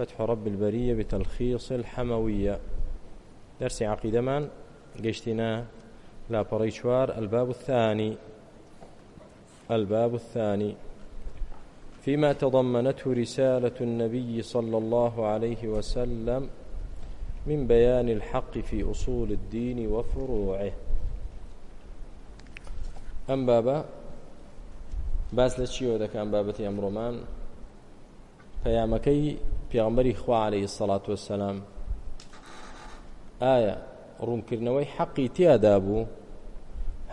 فتح رب البرية بتلخيص الحموية درس عقيدة من قشتنا لا بريشوار الباب الثاني الباب الثاني فيما تضمنته رسالة النبي صلى الله عليه وسلم من بيان الحق في أصول الدين وفروعه أم بابا باس لە چیەوە دەکەم بابەتی ئەمڕۆمان پەیامەکەی پێغمبەری خوا عليه سەڵات وسلام ئایا ڕوونکردنەوەی حەقی تیادا بوو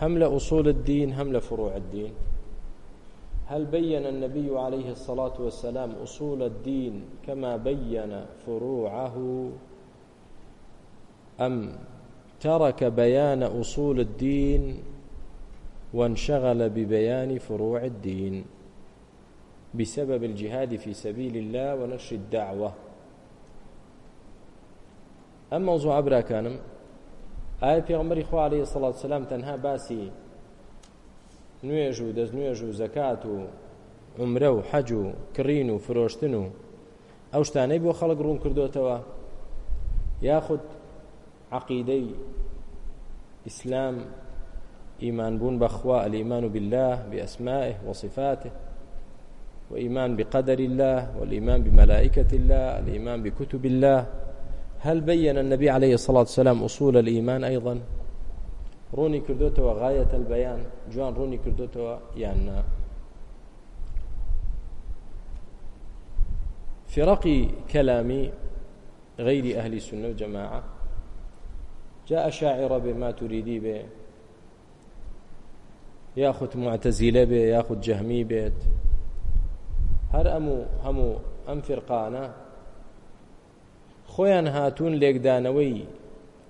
هەم لە ئوصول الدین هەم لە فروع الدین هل بين النبي عليه الصلاة والسلام أصول الدين كما بين فروعه أم ترك بيان أصول الدين وانشغل ببيان فروع الدين بسبب الجهاد في سبيل الله ونشر الدعوة ئەم مەوزوع ئابراکانم ئایا پێغمەری خوالی سەڵات سلام تەنها باسی نوێژ و دەست نوێژ و زەکات و عمرە و حەج و کڕین و فرۆشتن و ئەو شتانەی بۆ خەڵک ڕوون کردوتەوە یاخود عقیدەی ئیسلام ئیمان بوون بەخوا ئەلیمان و بالله بأسمائه وصفاته وإيمان بقدر الله والإيمان بملائكة الله الإيمان بكتب الله هل بين النبي عليه الصلاة والسلام أصول الإيمان أيضا روني كردوتو غاية البيان جوان روني كردوتو يعني في رقي كلام غير أهل السنة والجماعة جاء شاعر بما تريدي به ياخذ معتزله به ياخذ جهمي بيت هەر ئەموو هەموو ئەم فرقانە خۆیان هاتوون لێکدانەوەی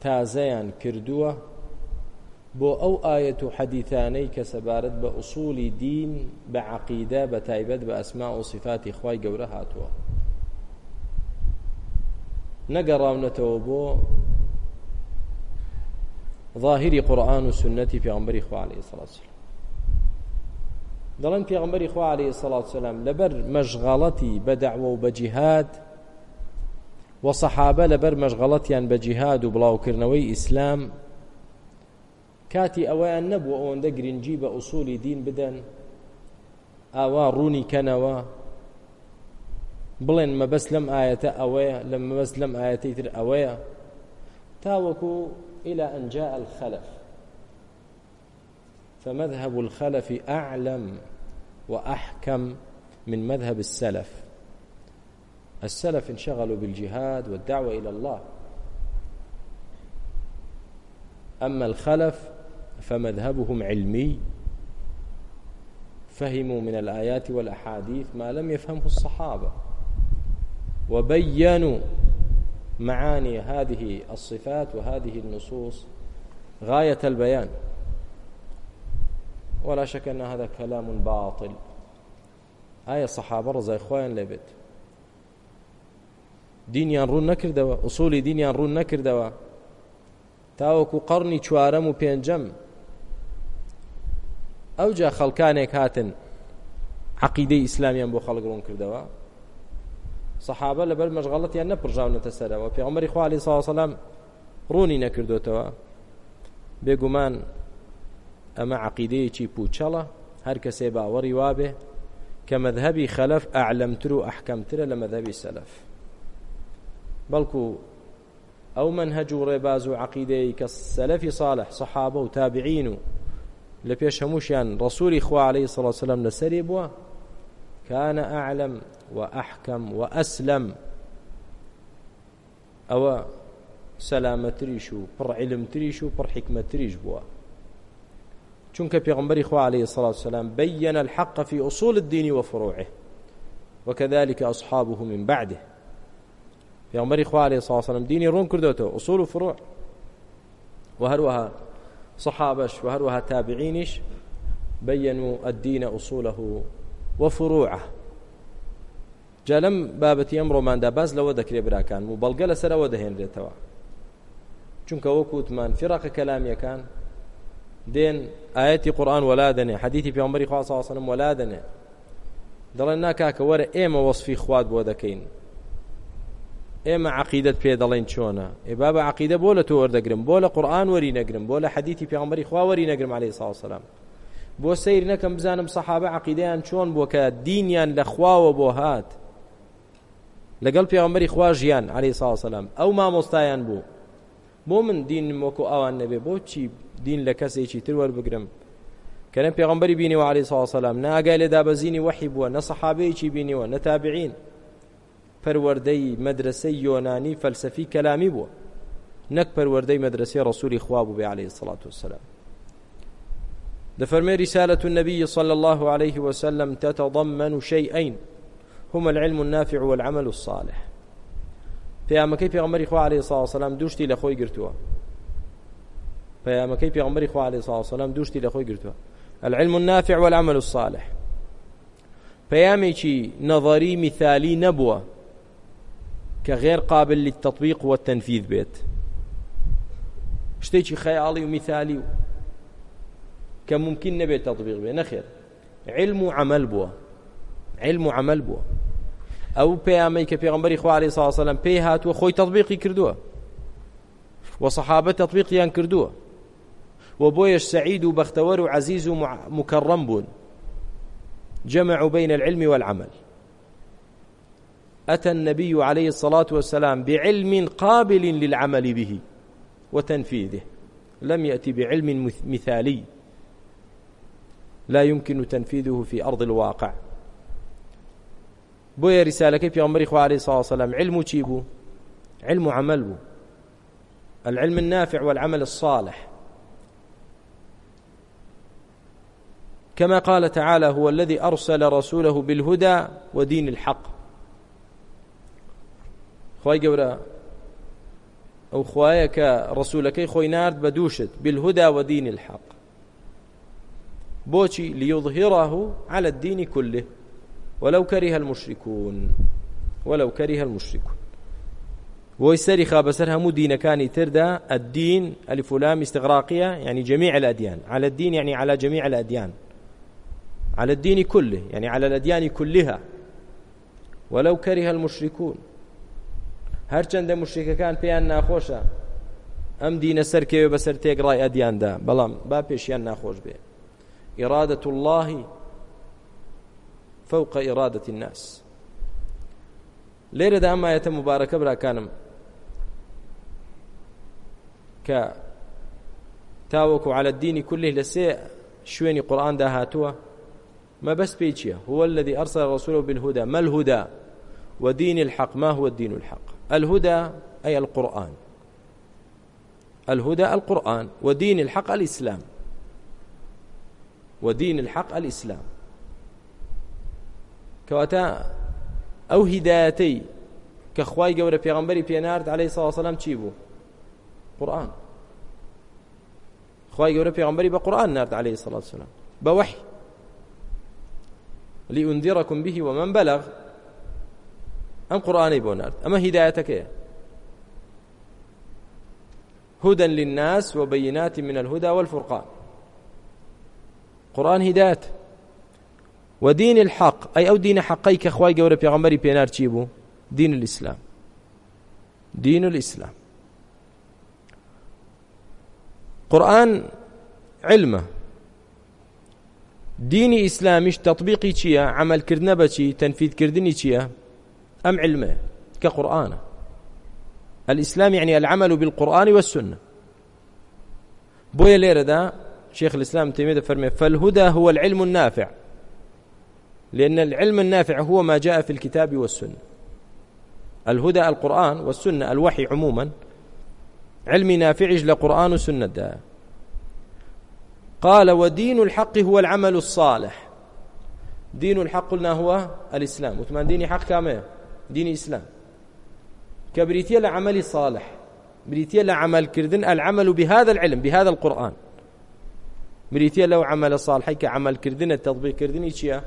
تازەیان کردووە بۆ ئەو ئاەت و حەدیثانەی کە سەبارەت بە ئووسولی دین بە عقیدە بە تایبەت بە ئەسما و صفاتی خی گەورە هاتووە نەگەڕاونەتەوە بۆ ظاهری قورآن و سنەتی پیامبەری خوالی سەڵسل دەڵێن پێغمبەری خوا عليه الصلاة والسلام لەبەر مەشغەڵەتی بە دەعوە و بە جیهاد و سەحابە لەبەر مەشغەڵەتیان بە جیهاد و بڵاوکردنەوەی ئیسلام کاتی ئەوەیان نەبوو ئەوەندە گرنگی بە ئووسولی دین بدەن ئاوا ڕوونی کەنەوە بڵێن مەبەس لەم ئاەتە ئەوەیە لە مەبەس لەم ئاەتی تر ئەوەیە تاوەکو إلى أن جاء الخلف فمذهب الخلف أعلم وأحكم من مذهب السلف السلف انشغلوا بالجهاد والدعوة إلى الله أما الخلف فمذهبهم علمي فهموا من الآيات والأحاديث ما لم يفهمه الصحابة وبينوا معاني هذه الصفات وهذه النصوص غاية البيان ولا شك أن هذا كلام باطل ئایا سەحابە ڕزای خۆیان لەبێت دینیان ڕوون نەکردەوە ئووسولی دینیان ڕوون نەکردەوە تاوەکو قەڕنی چوارەم و پێنجەم ئەو جا خەڵکانێک هاتن عقیدەی ئیسلامیان بۆ خەڵک ڕوون کردەوە سەحابە لەبەر مەشغڵەتیان نەپڕژاونەتە سەرەوە پێغمەری خوالی ساوەسەلام ڕوونی نەکردوێتەوە بێگومان ئەمە عقیدەیەکی پوچەڵە هەر کەسێ باوەڕی وابێ کە مەذهبی خەلف ئەعلمتر و ئەحکەمترە لە مەذهبی سەلف بەڵکو ئەو منهج و ڕێباز و عقیدەی کە سەلەفی صالح سەحابە و تابعین و لە پێش هەمووشیان ڕسووری خوا عليه سڵ وسلم لەسەری بووە كان أعلم وأحكم وأسلم أو سلامتريش وبر علمتريش وبر حكمتريش بوه چونکە پێغمبەری خوا عليه الصلاة والسلام بين الحق في أصول الدين وفروعه وكذلك أصحابه من بعده پێغمبەری خوا عليه الصلاة والسلام ديني ڕوون کردوەوە أصول و فروع وهروها صحابش وهروها تابعينش بينوا الدين أصوله وفروعه جا لەم بابەتی ئەم ڕۆماندا باز لەوە دەکرێ براکان و بەڵگە لەسەرەوە دەهێنرێتەوە چونکە وەکووتمان فراق کەلامیەکان دێن ئاەتی قورآن وەلادنێ حەدیتی پێمبەری خواسەواسنم وەلادنێ دەڵێن ناکاکە وەرە ئێمە وەصفی خوات بۆ دەکەین ئێمە عقیدت پێ دەڵێن چۆنە ئێ بابە عقیدە بۆ لە تۆ وەردەگرم بۆ لە قورآن وەری نەگرم بۆ لە حەدیتی پێمبەری خواوەری نەگرم عليه ساوسلام بۆ سیر نەکەم بزانم سەحابە عقیدەیان چۆن بۆ کە دینیان لە خواوە بۆ هات لەگەڵ پێغمبەری خوا ژیان عليه ساوسلام ئەو مامۆستایان بوو بۆ من دین وەکو ئەوان نەبێ بۆ چی دین لە کەسێکی تر وەربگرم کەنە پێغمبەری بینی و علی ساوسلام ناگای لە دابەزینی وەحی بووە نە سەحابەیەکی بینیوە نەتابعین پەروەردەی مەدرسەی یۆنانی فەلسفی کەلامی بووە نەک پەروەردەی مەدرسەی ڕسووری خوا بوو بێ عليه سڵات وسلام دفرمي رسالة النبي صلى الله عليه وسلم تتضمن شيئين هما العلم النافع والعمل الصالح في عمكي في غمري خواه عليه الصلاة والسلام دوشتي لخوي قرتوه پەیامەکەی پێغمبەری خوا علیه الصلاه والسلام دوشتی لە خۆی گرتووە العلم النافع والعمل الصالح پەیامێکی نظری مثالی نەبووە کە غێر قابل للتطبیق والتنفيذ بێت شتێکی خەیاڵی و میثالی و کە ممکن نەبێت تطبیق بێ نەخێر علم و عمل بووە علم و عمل بووە ئەو پەیامی کە پێغمبەری خوا علیه الصلاه والسلام پێی هاتووە خۆی تطبیقی کردووە وە سەحابە تطبیقیان کردووە و بۆیش سعید و بەختەوەر و عزیز و مکەڕەم بوون جمعوا بين العلم والعمل أتى النبي عليه الصلاة والسلام بعلم قابل للعمل به وتنفيذه لم يأتي بعلم مثالي لا يمكن تنفيذه في أرض الواقع بۆیە ریسالەکەی پیامبری خوارێ ساوسلام علم و چی بوو علم و عمل بوو العلم النافع والعمل الصالح كما قال تعالى هو الذي أرسل رسوله بالهدى ودين الحق خواهي قورا أو خواهيك رسولك خوي نارد بدوشت بالهدى ودين الحق بوشي ليظهره على الدين كله ولو كره المشركون ولو كره المشركون ويسري خابسر همو دين كان تردا الدين الفلام استغراقية يعني جميع الأديان على الدين يعني على جميع الأديان على الدين كله يعني على الأديان كلها ولو كره المشركون هەرچەندە مشرکەکان پێیان ناخۆشە ئەم دینە سەرکەوێ بەسەر تێگڵای ئەدیاندا بەڵام با پێشیان ناخۆش بێ ئیرادەت اللهی فەوقە ئیرادەتی الناس لێرەدا ئەمایەتە مبارەکە براکانم کە تاوەکو على الدینی کوله لە سێ شوێنی قورآاندا هاتووە ما بس بيتشيا هو الذي أرسل رسوله بالهدى ما الهدى ودين الحق ما هو الدين الحق الهدى أي القرآن الهدى القرآن ودين الحق الإسلام ودين الحق الإسلام كواتا أو هدايتي كخواي جورة بيغمبري بينارد عليه الصلاة والسلام تشيبو قرآن خواي جورة بيغمبري بقرآن نارد عليه الصلاة والسلام بوحي لأنذركم به ومن بلغ أم قرآني بونارد أما هدايتك إيه هدى للناس وبينات من الهدى والفرقان قرآن هداية ودين الحق أي أو دين حقي كخواي قولة بيغمبري بينار تشيبو دين الإسلام دين الإسلام قرآن علمه دینی ئیسلامیش تطبیقی چییە عملکردنە بەچی تەنفیدکردنی چییە ئەم علمێ کە قورآانە الإسلام يعني العمل بالقرآن والسنة بويا ليردا شيخ الإسلام تيمية فرمي فالهدى هو العلم النافع لأن العلم النافع هو ما جاء في الكتاب والسنة الهدى القرآن والسنة الوحي عموما علمي نافع لقرآن وسنة ده قال ودين الحق هو العمل الصالح دين الحق قلنا هو الإسلام وثمان ديني حق كامل ديني إسلام كبريتية لعمل صالح بريتية لعمل كردن العمل بهذا العلم بهذا القرآن بريتية لو عمل صالح كعمل كردن التطبيق كردني شيا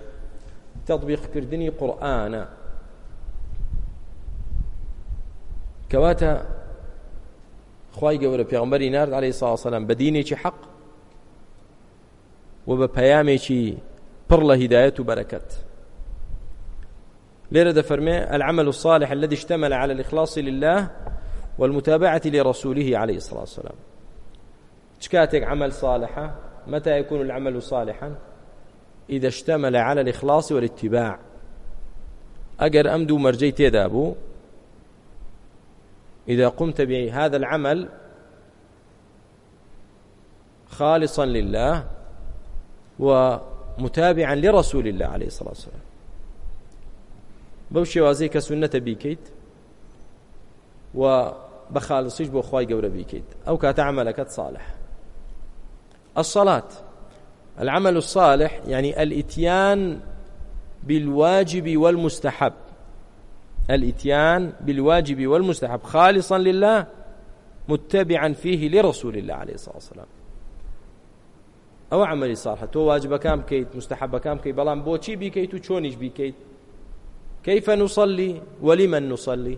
تطبيق كردني قرآن كواتا خواي قولة بيغمبري نارد عليه الصلاة والسلام بديني حق و بە پەیامێکی پڕ لە هدایەت و بەرەکەت لێرە دەفەرمێ العمل الصالح الذي اشتمل على الإخلاص لله والمتابعة لرسوله عليه الصلاة والسلام شكاتك عمل صالحة متى يكون العمل صالحا إذا اشتمل على الإخلاص والاتباع أجر أمدو مرجي تيدابو إذا قمت بهذا العمل خالصا لله ومتابعا لرسول الله عليه الصلاة والسلام بەو شێوازەی کە سونەتە بیکەیت و بە خالصیش بۆ خی گەورە بیکەیت ئەو کاتە عملەکەت صالح الصلاة العمل الصالح يعني الاتيان بالواجب والمستحب الاتيان بالواجب والمستحب خالصا لله متبعا فيه لرسول الله عليه الصلاة والسلام ئەوە عملی ساڵحە تۆ واجبەکان بکەیت مستحبەکان بکەیت بەڵام بۆچی بیکەیت و چۆنیش بیکەیت كيف نصلي ولمن نصلي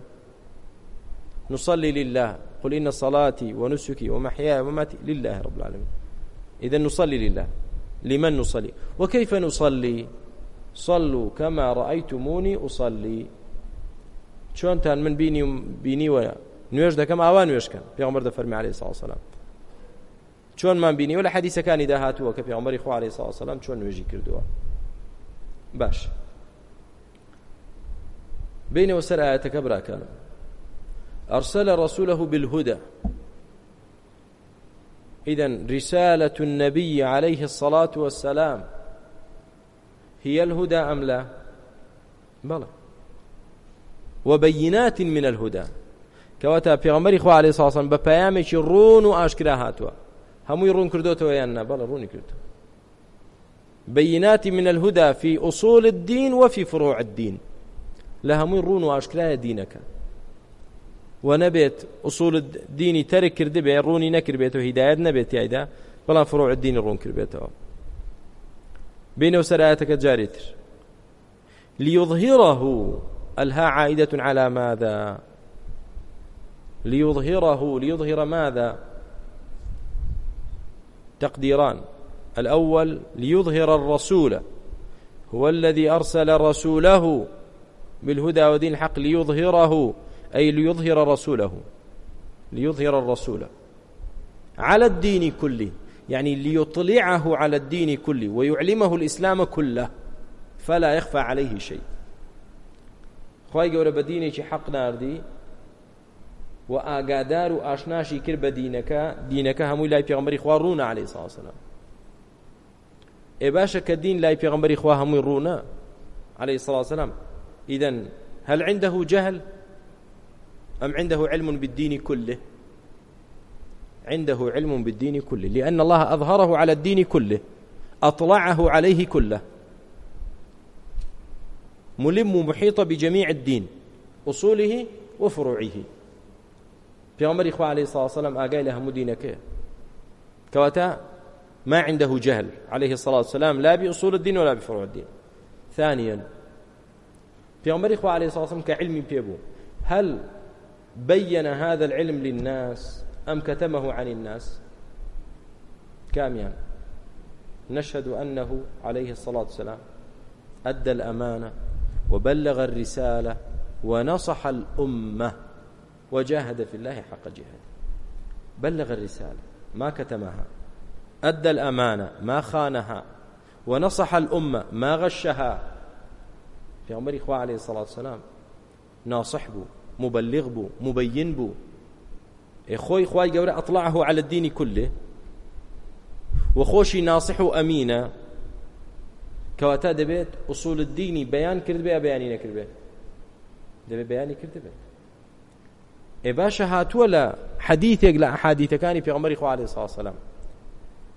نصلي لله قل إن صلاتي ونسكي ومحياي ومماتي لله رب العالمين إذا نصلي لله لمن نصلي وكيف نصلي صلوا كما رأيتموني أصلي شلون تان من بيني بيني ولا نويش ده كم أوان نويش كان بيغمر ده فرمي عليه الصلاة والسلام چۆنمان بینیوە لە حەدیسەکانی داهاتووە کە پێغمبەری خوارێ ساوسەلام چۆن نوێژی کردووە باش بینەوە سەر ئاەتەکە براکانم أرسل رسوله بالهدى إذا رسالة النبي عليه الصلاة والسلام هي الهدى أم لا بلى وبينات من الهدى كواتا پیغمبری خو علیه الصلاه والسلام بە پەیامێکی ڕون و ئاشکرا هاتووە هەمووی ڕوون کردوتەوە یان نابڵە ڕوونی کرد بەیناتی من الهدا في أصول الدين وفي فروع الدين لە هەمووی ڕوون و ئاشکرایە دینەکە و نەبێت ئوسول دینی تەرک کرد بێ ڕوونی نەکردبێت و هیدایەت نەبێت تایدا بەڵام فروع دینی ڕوون کردبێتەوە بینەوە سەرایەتەکە جاریتر ليظهره الها عائدة على ماذا ليظهره ليظهر ماذا تقديران الأول ليظهر الرسول هو الذي أرسل رسوله بالهدى ودين الحق ليظهره أي ليظهر رسوله ليظهر الرسول على الدين كله يعني ليطلعه على الدين كله ويعلمه الإسلام كله فلا يخفى عليه شيء خواهي قولة بديني حق ناردي و ئاگادار و ئاشناشی کرد بە دینەکە دینەکە هەمووی لای پێغمبەری خوا ڕوونە عليه ساسلام ئێ باشە کە دین لای پێغمبەری خوا هەمووی ڕوونە عليه سلام ئیدەن هل عنده جهل أم عنده علم بالدين كله عنده علم بالدين كله لأن الله أظهره على الدين كله أطلعه عليه كله ملم محيط بجميع الدين أصوله وفروعه پێغمبەری خوا عليه الصلاة والسلام ئاگای لە هەموو دینەکەیە كواتا ما عنده جهل عليه الصلاة والسلام لا بأصول الدين ولا بفروع الدين ثانيا پیامبری خو علیه الصلاة والسلام كعلم بيبو هل بين هذا العلم للناس أم كتمه عن الناس كاميا نشهد أنه عليه الصلاة والسلام أدى الأمانة وبلغ الرسالة ونصح الأمة وجاهد في الله حق جهاده بلغ الرسالة ما كتمها أدى الأمانة ما خانها ونصح الأمة ما غشها في عمر إخوة عليه الصلاة والسلام ناصح بو مبلغ بو مبين بو إخوي إخوة قورة أطلعه على الدين كله وخوشي ناصح أمينة كواتا دبيت أصول الدين بيان كرد بيا بياني نكرد بيا دبي بياني كرد بيا ئێ باشە هاتووە لە حەدیثێک لە ئەحادیثەکانی پێغمبەری خوا علیه الصلاة والسلام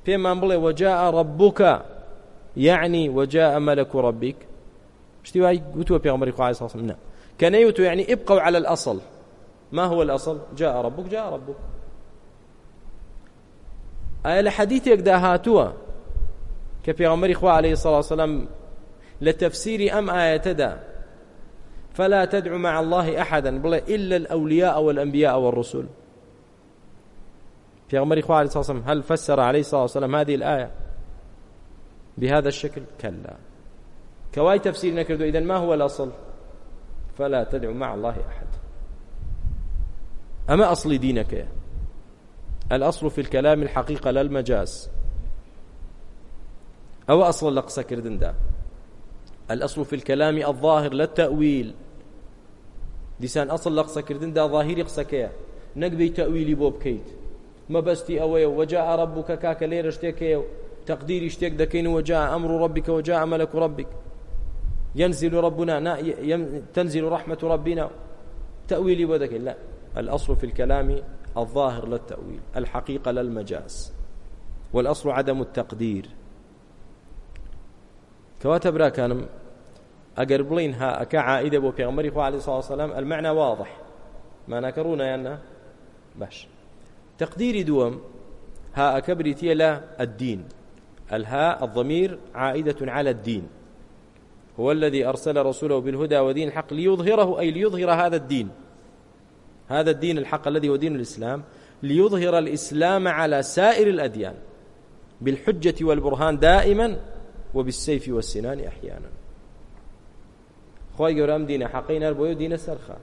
پێمان بڵێ وجاء ربك يعني وجاء ملك ربك شتي واي قلتوا بيغمري خوا عليه الصلاة والسلام لا كان يوتو يعني ابقوا على الأصل ما هو الأصل جاء ربك جاء ربك ئایا لە حەدیتێک داهاتووە کە پێغەمەری خوا عليه سڵ سلام لە تەفسیری ئەم ئاەتەدا فلا تدعو مع الله أحدا بلا إلا الأولياء والأنبياء والرسل في غمر إخوة عليه الصلاة والسلام هل فسر عليه الصلاة والسلام هذه الآية بهذا الشكل كلا كواي تفسير نكردو إذا ما هو الأصل فلا تدعو مع الله أحد أما أصل دينك يا. الأصل في الكلام الحقيقة لا المجاز أو أصل لقسة كردن ده الأصل في الكلام الظاهر لا التأويل دیسان ئەسڵ لە قسەکردندا ظاهری قسەکەیە نەک بی تەویلی بۆ بکەیت مەبەستی ئەوەیە وەجا عرب بووکە کاکە لێرە شتێکەیە و تەقدیری شتێک دەکەین وەجا ئەمر و ڕبیکە وەجا ئەمەلك ڕبیک ينزل ربنا تنزل رحمة ربنا تأويلي بدك لا الأصل في الكلام الظاهر للتأويل الحقيقة للمجاز والأصل عدم التقدير كواتب كانم ئەگەر بڵین ها ئەکە عائدە بۆ پێغمەری خوا عليه الصلاة والسلام المعنى واضح ماناکە ڕوونایانە باش تقديري دوم ها ئەکە بریتە لە الدين الهاء الضمير عائدة على الدين هو الذي أرسل رسوله بالهدى ودين الحق ليظهره أي ليظهر هذا الدين هذا الدين الحق الذي هو دين الإسلام ليظهر الإسلام على سائر الأديان بالحجة والبرهان دائما وبالسيف والسنان أحيانا خۆی گەورەم دینە حەقی نەر بۆی و دینە سەرخە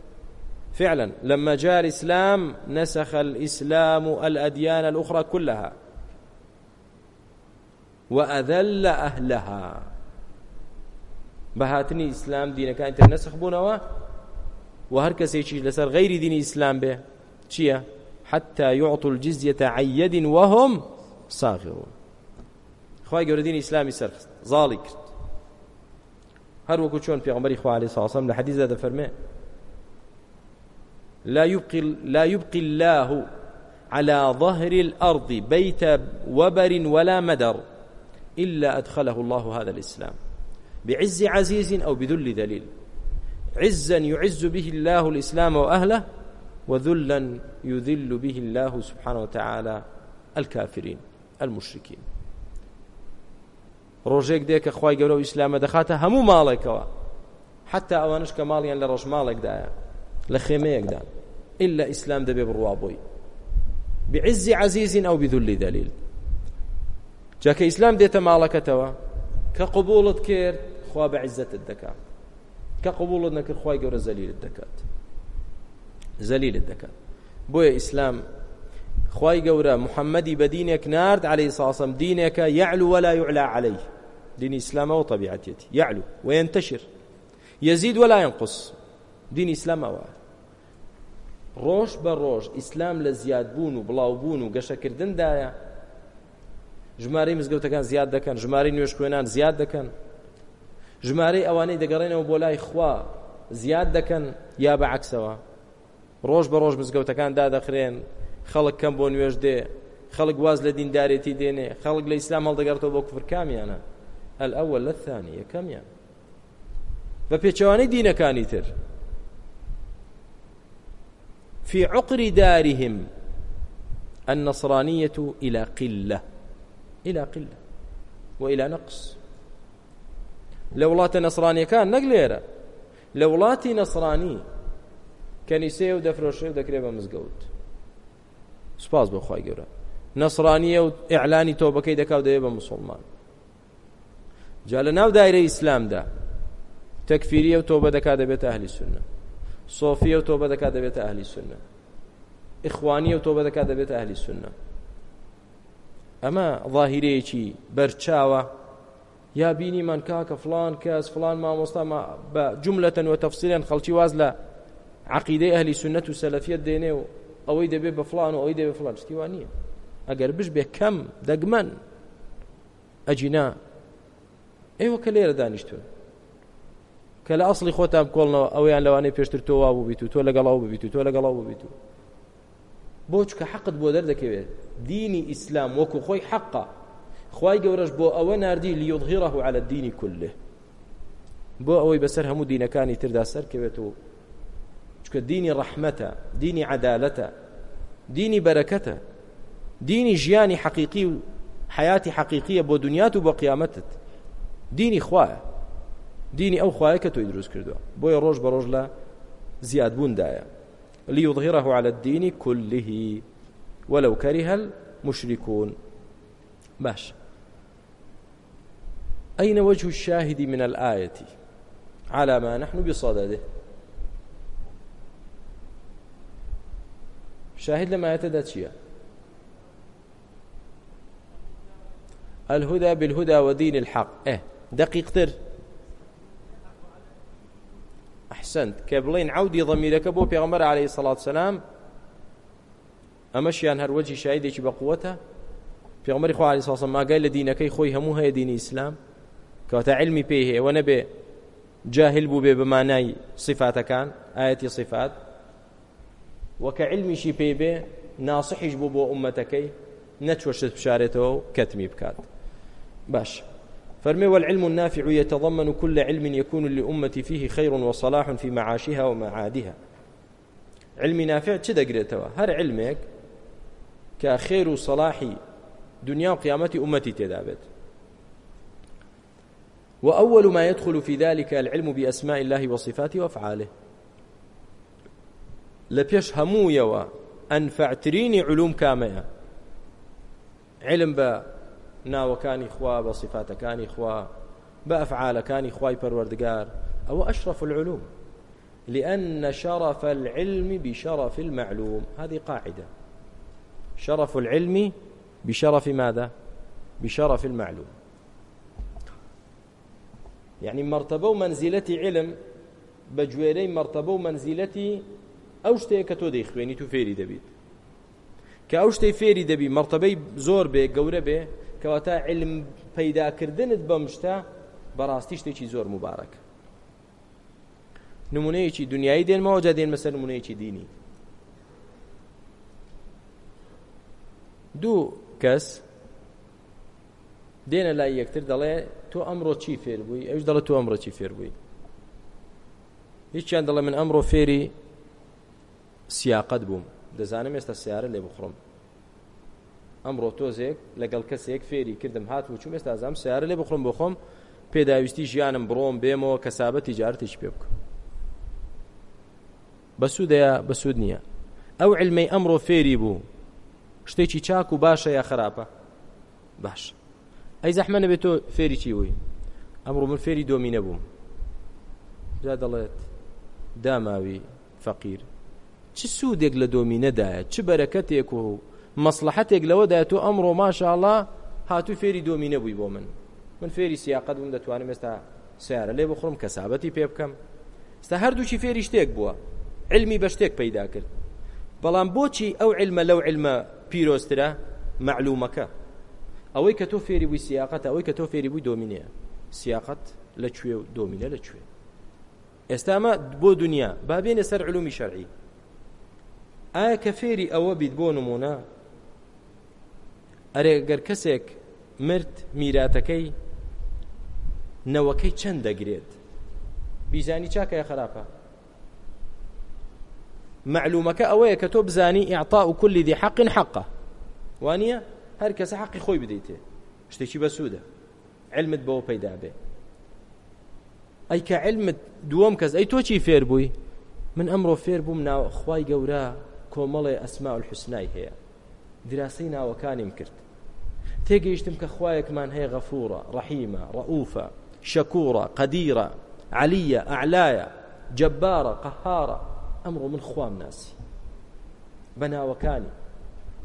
فعلا لما جاء الإسلام نسخ الإسلام الأديان الأخرى كلها وأذل أهلها بەهاتنی ئیسلام دینەکان تر نەسخ بوونەوە و هەر کەسێکی لەسەر غەیری دینی ئیسلام بێ چییە؟ حتى يعطوا الجزية عن يد وهم صاغرون خوای گەورە دینی ئیسلامی سەرخست زاڵی کرد هەر وەکو چۆن پێغمبەری خوالی ساسم لە حەدیزە دەفەرمێ لا يبقي لا يبقي الله على ظهر الأرض بيت وبر ولا مدر إلا أدخله الله هذا الإسلام بعز عزيز أو بذل دليل عزا يعز به الله الإسلام وأهله وذلا يذل به الله سبحانه وتعالى الكافرين المشركين ڕۆژێک دێ کە خی گەورە و ئیسلامە دەخاتە هەموو ماڵێکەوە حتا ئەوانش کە ماڵیان لە ڕۆژ ماڵێکدایە لە خێمەیەکدا ئللا ئیسلام دەبێ بڕوا بۆی بعزی عزیزین ئەو بدلی دلیل جاکە ئیسلام دێتە ماڵەکەتەوە کە قوبولت کرد خوا بە عزتت دەکات کە قوبولت نەکرد خی گەورە زەلیلت دەکات زەلیلت دەکات بۆیە ئیسلام خی گەورە محەممەدی بە دینێک نرد عليه ساسم دینێکە یعلو ولا يعلى عليه دین ئیسلامەوە طبیعەتێتی یعلو وينتشر يزيد ولا ينقص دین ئیسلامەوە ڕۆژ بە ڕۆژ ئیسلام لە زیادبوون و بڵاوبوون و گەشەکردندایە ژمارەی مزگەوتەکان زیاد دەکەن ژمارەی نوێشکێنان زیاد دەکەن ژمارەی ئەوانەی دەگەڕێنەوە بۆ لای خوا زیاد دەکەن یا بە عکسەوە ڕۆژ بە ڕۆژ مزگەوتەکان دادەخرێن خەڵک کەم بۆ نوێژ دێ خەڵک واز لە دیندارێتی دێنێ خەڵک لە ئیسلام هەڵدەگاتەوە بۆ کوفرکامیانە ئەل ئەوە لە ثانی یەکەمیان بە پێچەوانەی دینەکانی تر في عقر دارهم النصرانية إلى قلة إلى قلة وإلى نقص لوڵاتە نەسرانیەکان نەک لێرە لە وڵاتی نەسرانی کەنیسێ و دەفرۆشێ و دەکرێت بە مزگەوت سپاس بۆ خی گەورە نەسرانیە و ئیعلانی تۆبەکەی دەکاو دەیە بە مسلمان جا لە ناو دایرە ئیسلامدا تەکفیریە و تۆبە دەکا دەبێتە ئەهلی سنە سۆفیە و تۆبە دەکا دەبێتە ئەهلی سنە ئیخوانیە و تۆبە دەکا دەبێتە ئەهلی سنە ئەمە ظاهیرەیەکی بەرچاوە یا بینیمان کاکە فلان کەس فلان مامۆستا بە جملەتەن و تەفسیرێن خەڵکی واز لە عقیدەی ئەهلی سنەت و سەلەفیت دێنێ و ئەوەی دەبێت بە فلان و ئەوەی دەبێت فلان شتیوان نییە ئەگەر بش بێ کەم دەگمەن ئەجینا ئێوە کە لێرە دانیشتون کە لە ئەاصلی خۆتان بکۆڵنەوە ئەویان لەوانەیە پێشتر تۆ وا ببییت و تۆ لەگەڵاو ببییت و تۆ لەگەڵاو ببییت و بۆچکە حەقت بۆ دەردەکەوێت دینی ئیسلام وەکو خۆی حەقا خی گەورەش بۆ ئەوە نردی لیۆغیڕە و على دینی کوله بۆ ئەوەی بەسەر هەموو دینەکانی تردا سەرکەوێت و چونکە دینی ڕەحمەتە دینی عدالەتە دینی بەرەکەتە دینی ژیانی حەقیقی و حیاتی حەقیقیە بۆ دنیات و بۆ قیامەتت دینی خوایە دینی ئەو خوایە کە تۆی دروست کردووە بۆیە ڕۆژ بە ڕۆژ لە زیادبووندایە ليظهره على الدين كله ولو كره المشركون باش أين وجه الشاهد من الآية على ما نحن بصدده شاهد لما يتدى الهدى بالهدى ودين الحق اه دقيق تر أحسنت كبلين عودي ضميرك بو بيغمر عليه الصلاة والسلام أمشيان هر وجه شاهدك بقوته پێغمەری خوا ساسە ماگای لە دینەکەی خۆی هەموو هەیە دینی ئیسلام کەواتە علمی پێی هەیە وە نەبێ جاهل بوو بێ بە مانای صفاتەکان ئاەتی صفات وەکە علمیشی پێی بێ ناسحیش بوو بۆ ئومەتەکەی نەچوەشت بشارێتەوە و کەتمی بکات باش فرمي والعلم النافع يتضمن كل علم يكون للأمة فيه خير وصلاح في معاشها ومعادها علم نافع چه دەگرێتەوە هەر علمێک کە خێر و سەلاحی دنیا و قیامەتی ئومەتی تێدابێت وأول ما يدخل في ذلك العلم بأسماء الله وصفاته وأفعاله لە پێش هەموویەوە ئەنفعترینی علوم کامەیە علم بە ناوەکانی خوا بە صفاتەکانی خوا بە ئەفعالەکانی خوای پەروەردگار ئەوە أشرف العلوم لأن شرف العلم بشرف المعلوم هذه قاعدة شرف العلم بشرف ماذا؟ بشرف المعلوم يعني مرتبة ومنزلة علم بجويري مرتبة ومنزلة ئەو شتەیە کە تۆ دەیخوێنیت و فێری دەبیت کە ئەو شتەی فێری دەبی مەرتەبەی زۆر بێ گەورە بێ کەواتە علم پەیداکردنت بەم شتە بەڕاستی شتێکی زۆر مبارەکە نمونەیەکی دنیای دێنمەوە جا دێن مەسەر نمونەیەکی دینی دوو کەس دێنە لای یەکتر دەڵێ تۆ ئەمڕۆ چی فێر بووی ئەوش دەڵێت تۆ ئەمڕۆ چی فێر بووی هیچیان دەڵێ من ئەمڕۆ فێری سیاقت بووم دەزانم ئێستا سیارە لێ بخڕم ئەمڕۆ تۆزێک لەگەڵ کەسێک فێری کردم هات و چوم ئێستا ئازام سیارە لێ بخڕم بۆ خۆم پێداویستی ژیانم بڕۆم بێمەوە کەسابەتی جارتیش پێ بکەم بەسوودەیە بەسوود نییە ئەو علمەی ئەمڕۆ فێری بوو شتێکی چاک و باشە یا خراپە باش ئەی زەحمە نەبێت تۆ فێری چی وی ئەمڕۆ من فێری دۆمینە بووم جا دەڵێت داماوی فەقیر چ سوودێک لە دۆمینەدایە چ بەرەکەتێک و مەسلحەتێک لەوەدایە تۆ ئەمڕۆ ماشاءڵا هاتوو فێری دۆمینە بووی بۆ من من فێری سیاقەت بووم دەتوانم ئێستا سیارە لێ بخڕم کەسابەتی پێ بکەم ستا هەردووچی فێری شتێک بووە علمی بە شتێک پەیدا کرد بەڵام بۆچی ئەو علمە لەو علمە پیرۆسترە معلومەکە ئەوەی کە تۆ فێری بووی سیاقەت ئەوەی کە تۆ فێری بووی دۆمینەیە سیاقەت لەکوێ و دۆمینە لەکوێ ئێستامە بۆ دنیا بابێنە سەر علومی شەرعی ئایا کە فێری ئەوە بیت بۆ نمونە ئەرێ گەر کەسێک مرد میراتەکەی نەوەکەی چەند دەگرێت بیزانی چاکە خراپە معلومەکە ئەوەیە کە تۆ بزانی ئیعتا و کولی دی حەقین حەقە وانە هەر کەسە حەقی خۆی بدەیتێ شتێکی بەسوودە علمت بەوە پەیدا بێ ئەی کە علمت دووەم کەس ئەی تۆ چی فێر بووی من ئەمڕۆ فێر بووم ناوخوای گەورە کۆمەڵێ ئەسما الحوسنای هەیە دراسی ناوەکانیم کرد تێگەیشتم کە خوایەکمان هەیە غەفورە ڕەحیمە ڕەئوفە شەکوورە قەدیرە عەلیە ئەعلایە جەبارە قەهارە ئەمڕۆ من خوام ناسی بە ناوەکانی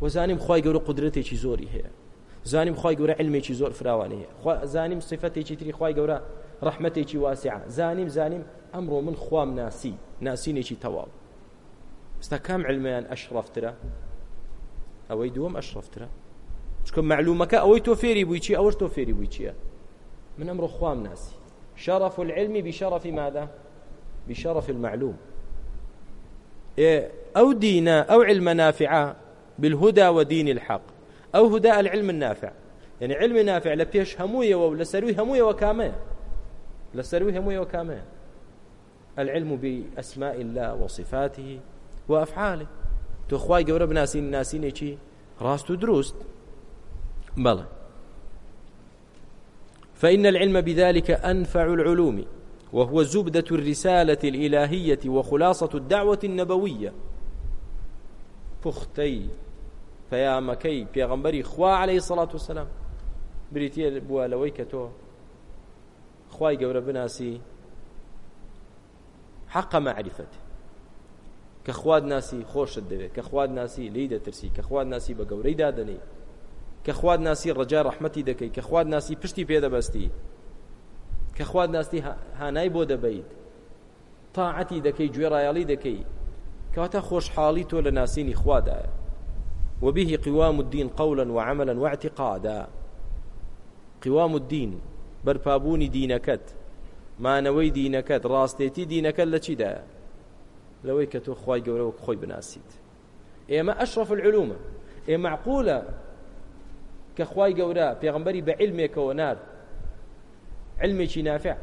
وەزانیم خی گەورە قدرەتێکی زۆری هەیە زانیم خی گەورە علمێکی زۆر فراوانی هەیە زانیم سفەتێکی تری خی گەورە ڕحمتێکی واسیع زانیم زانیم ئەمڕۆ من خوام ناسی ناسینێکی تەواو ستا کام علمیان ئەشڕفترە ئەوەی دووەم ئەشڕفترە چکە معلومەکە ئەوەی تۆ فێری بوویچی ئەوەش تۆ فێری بووی چییە من ئەمڕۆ خوام ناسی شرف العلم بشرف ماذا بشرف المعلوم إيه أو دينا أو علم نافعا بالهدى ودين الحق أو هدى العلم النافع يعني علم نافع لبيش هموية ولسروي هموية وكامية لسروي هموية وكامية العلم بأسماء الله وصفاته و ئەفعالی تۆ خوای گەورە بناسین ناسینێکی ڕاست و دروست بەڵێ فإن العلم بذلك أنفع العلوم وهو زبدة الرسالة الإلهية وخلاصة الدعوة النبوية پختەی پەیامەکەی پێغەمبەری خوا عليه سڵات وسلام بریتە بووە لەوەی کە تۆ خوای گەورە بناسی حق معرفته کە خواد ناسی خۆشت دەوێت کە خواد ناسی لی دەترسی کە خواد ناسی بە گەورەی دادنی کە خواد ناسی ڕجا ڕحمەتی دەکەی کە خواد ناسی پشتی پێدەبەستی کە خواد ناستی هانای بۆ دەبیت تاعەتی دەکەی گوێڕایاڵی دەکەی کەواتە خۆشحاڵی تۆ لە ناسینی خوادایە وبه قوام الدين قولا وعملا واعتقادا قوام الدين برپابوونی دینەکەت مانەوەی دینەکەت ڕاستێتی دینەکەت لە چیدایە لەوەی کە تۆ خی گەورەوە خۆی بناسیت ئێمە ئەشرف العلومە ئێ معقولە کە خی گەورە پێغمبەری بە علمێکەوە نار علمێکی نافع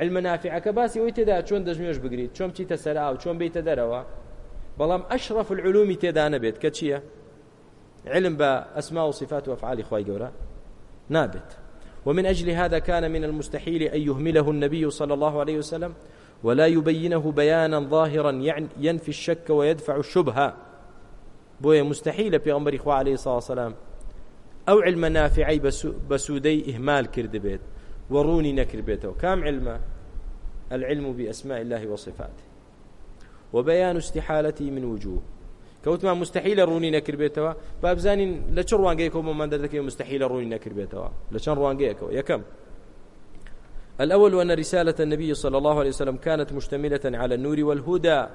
علمە نافعەکە باسی ئەوی تێدا چۆن دەژمێش بگریت چۆن چیتە سەرا و چۆن بیتە دەرەوە بەڵام ئەشرف العلومی تێدا نەبێت کە چییە علم بە ئەسما و صفات و ئەفعالی خی گەورە نابێت ومن أجل هذا كان من المستحيل أن يهمله النبي صلى الله عليه وسلم ولا يبينه بيانا ظاهرا يعني ينفي الشك ويدفع الشبهة بويا مستحيل في أمر إخوة عليه الصلاة والسلام أو علم نافعي بسودي إهمال كرد بيت وروني نكر بيته كام علمه العلم بأسماء الله وصفاته وبيان استحالته من وجوه كوتما مستحيل روني نكر بيتوا بابزانين لچ روانگەیەکەوە مەمان دەردەکەی مستحیل ڕووی نەکردێتەوە لە چەند ڕوانگەیەکەوە یەکەم الأول أن رسالة النبي صلى الله عليه وسلم كانت مشتملة على النور والهدى